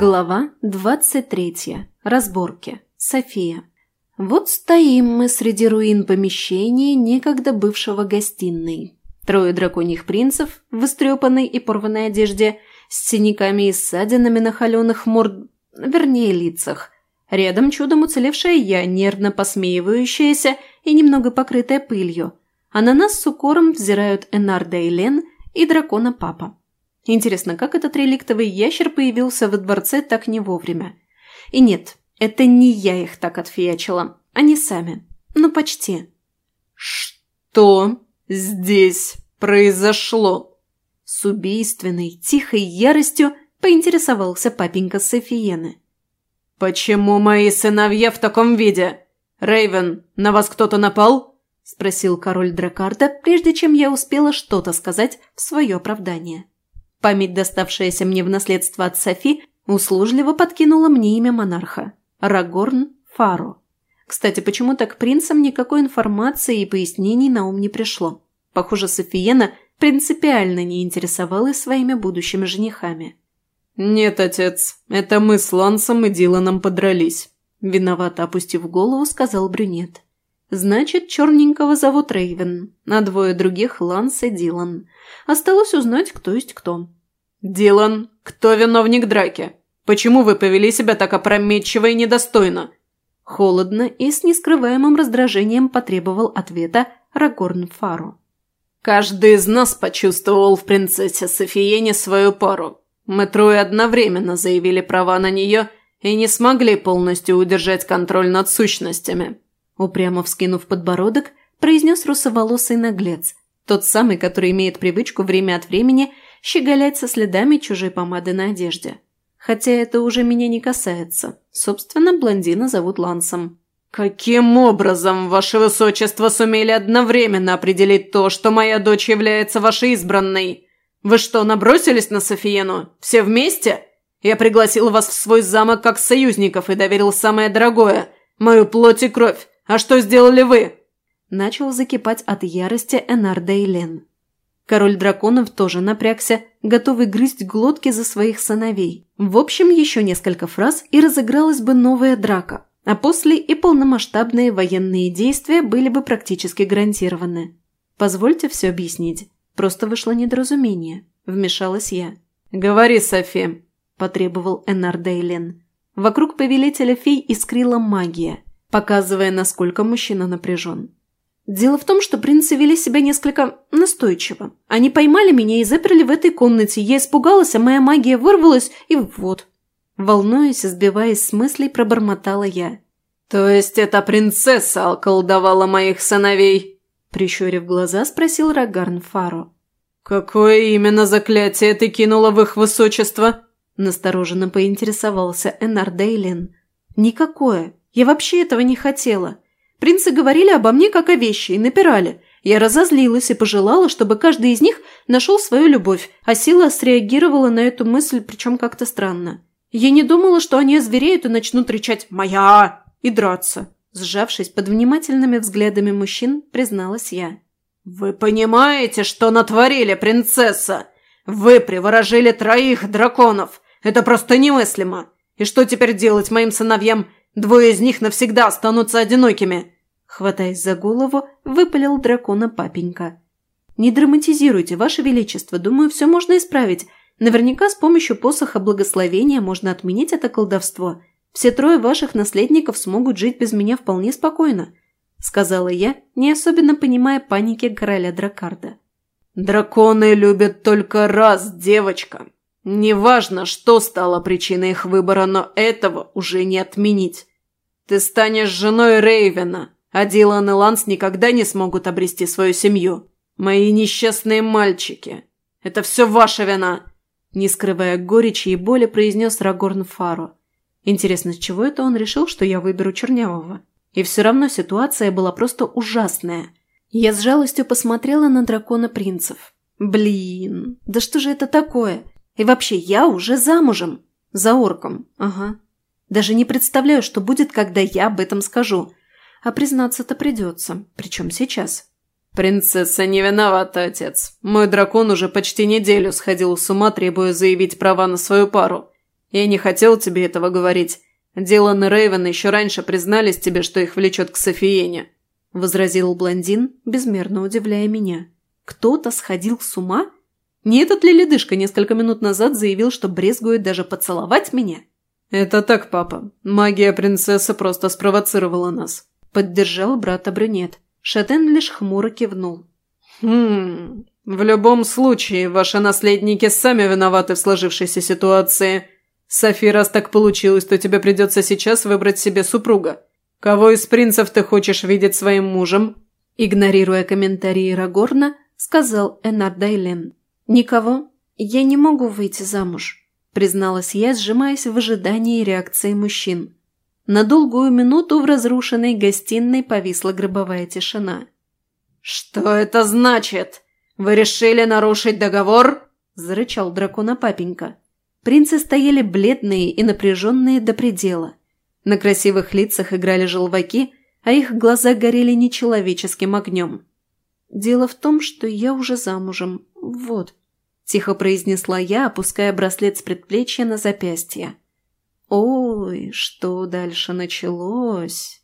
Глава 23. Разборки. София. Вот стоим мы среди руин помещения, некогда бывшего гостиной. Трое драконьих принцев в истрепанной и порванной одежде, с синяками и ссадинами на холеных морд... вернее, лицах. Рядом чудом уцелевшая я, нервно посмеивающаяся и немного покрытая пылью. А на нас с укором взирают Энарда и Лен и дракона Папа. Интересно, как этот реликтовый ящер появился во дворце так не вовремя? И нет, это не я их так отфиячила. Они сами. Ну, почти. «Что здесь произошло?» С убийственной, тихой яростью поинтересовался папенька Софиены. «Почему мои сыновья в таком виде? Рейвен, на вас кто-то напал?» – спросил король Дракарда, прежде чем я успела что-то сказать в свое оправдание. Память, доставшаяся мне в наследство от Софи, услужливо подкинула мне имя монарха – Рагорн Фаро. Кстати, почему так принцам никакой информации и пояснений на ум не пришло? Похоже, Софиена принципиально не интересовалась своими будущими женихами. «Нет, отец, это мы с Лансом и Диланом подрались», – виновато опустив голову, сказал брюнет. Значит, черненького зовут Рейвен, а двое других – Ланс и Дилан. Осталось узнать, кто есть кто. «Дилан, кто виновник драки? Почему вы повели себя так опрометчиво и недостойно?» Холодно и с нескрываемым раздражением потребовал ответа Рагорн Фару. «Каждый из нас почувствовал в принцессе Софиене свою пару. Мы трое одновременно заявили права на нее и не смогли полностью удержать контроль над сущностями. Упрямо вскинув подбородок, произнес русоволосый наглец, тот самый, который имеет привычку время от времени щеголять со следами чужой помады на одежде. Хотя это уже меня не касается. Собственно, блондина зовут Лансом. «Каким образом, ваше высочество, сумели одновременно определить то, что моя дочь является вашей избранной? Вы что, набросились на Софиену? Все вместе? Я пригласил вас в свой замок как союзников и доверил самое дорогое – мою плоть и кровь. А что сделали вы?» Начал закипать от ярости Энар Дейлен. Король драконов тоже напрягся, готовый грызть глотки за своих сыновей. В общем, еще несколько фраз, и разыгралась бы новая драка, а после и полномасштабные военные действия были бы практически гарантированы. Позвольте все объяснить. Просто вышло недоразумение. Вмешалась я. «Говори, Софи», – потребовал Энар Дейлен. Вокруг повелителя фей искрила магия – показывая, насколько мужчина напряжен. Дело в том, что принцы вели себя несколько настойчиво. Они поймали меня и заперли в этой комнате. Я испугалась, а моя магия вырвалась, и вот. Волнуясь и сбиваясь с мыслей, пробормотала я. «То есть эта принцесса околдовала моих сыновей?» Прищурив глаза, спросил Рагарн Фаро. «Какое именно заклятие ты кинула в их высочество?» Настороженно поинтересовался Энар Дейлин. «Никакое. Я вообще этого не хотела. Принцы говорили обо мне как о вещи и напирали. Я разозлилась и пожелала, чтобы каждый из них нашел свою любовь, а Сила среагировала на эту мысль, причем как-то странно. Я не думала, что они озвереют и начнут кричать «Моя!» и драться. Сжавшись под внимательными взглядами мужчин, призналась я. «Вы понимаете, что натворили, принцесса? Вы приворожили троих драконов! Это просто немыслимо! И что теперь делать моим сыновьям? Двое из них навсегда останутся одинокими!» Хватаясь за голову, выпалил дракона папенька. «Не драматизируйте, Ваше Величество, думаю, все можно исправить. Наверняка с помощью посоха благословения можно отменить это колдовство. Все трое ваших наследников смогут жить без меня вполне спокойно», сказала я, не особенно понимая паники короля Дракарда. «Драконы любят только раз, девочка. Неважно, что стало причиной их выбора, но этого уже не отменить. Ты станешь женой Рейвена, а Дилан и Ланс никогда не смогут обрести свою семью. Мои несчастные мальчики. Это все ваша вина!» Не скрывая горечи и боли, произнес Рагорн Фаро. Интересно, с чего это он решил, что я выберу Чернявого? И все равно ситуация была просто ужасная. Я с жалостью посмотрела на дракона принцев. Блин, да что же это такое? И вообще, я уже замужем. За орком, ага. Даже не представляю, что будет, когда я об этом скажу. А признаться-то придется. Причем сейчас. «Принцесса не виновата, отец. Мой дракон уже почти неделю сходил с ума, требуя заявить права на свою пару. Я не хотел тебе этого говорить. Дилан и Рейвен еще раньше признались тебе, что их влечет к Софиене», – возразил блондин, безмерно удивляя меня. «Кто-то сходил с ума? Не этот ли ледышка несколько минут назад заявил, что брезгует даже поцеловать меня?» «Это так, папа. Магия принцессы просто спровоцировала нас», – поддержал брата Брюнет. Шатен лишь хмуро кивнул. «Хм... В любом случае, ваши наследники сами виноваты в сложившейся ситуации. Софи, раз так получилось, то тебе придется сейчас выбрать себе супруга. Кого из принцев ты хочешь видеть своим мужем?» Игнорируя комментарии Рагорна, сказал Энар Дайлен. «Никого. Я не могу выйти замуж», – призналась я, сжимаясь в ожидании реакции мужчин. На долгую минуту в разрушенной гостиной повисла гробовая тишина. «Что это значит? Вы решили нарушить договор?» – зарычал дракона папенька. Принцы стояли бледные и напряженные до предела. На красивых лицах играли желваки, а их глаза горели нечеловеческим огнем. «Дело в том, что я уже замужем. Вот», – тихо произнесла я, опуская браслет с предплечья на запястье. Ой, что дальше началось?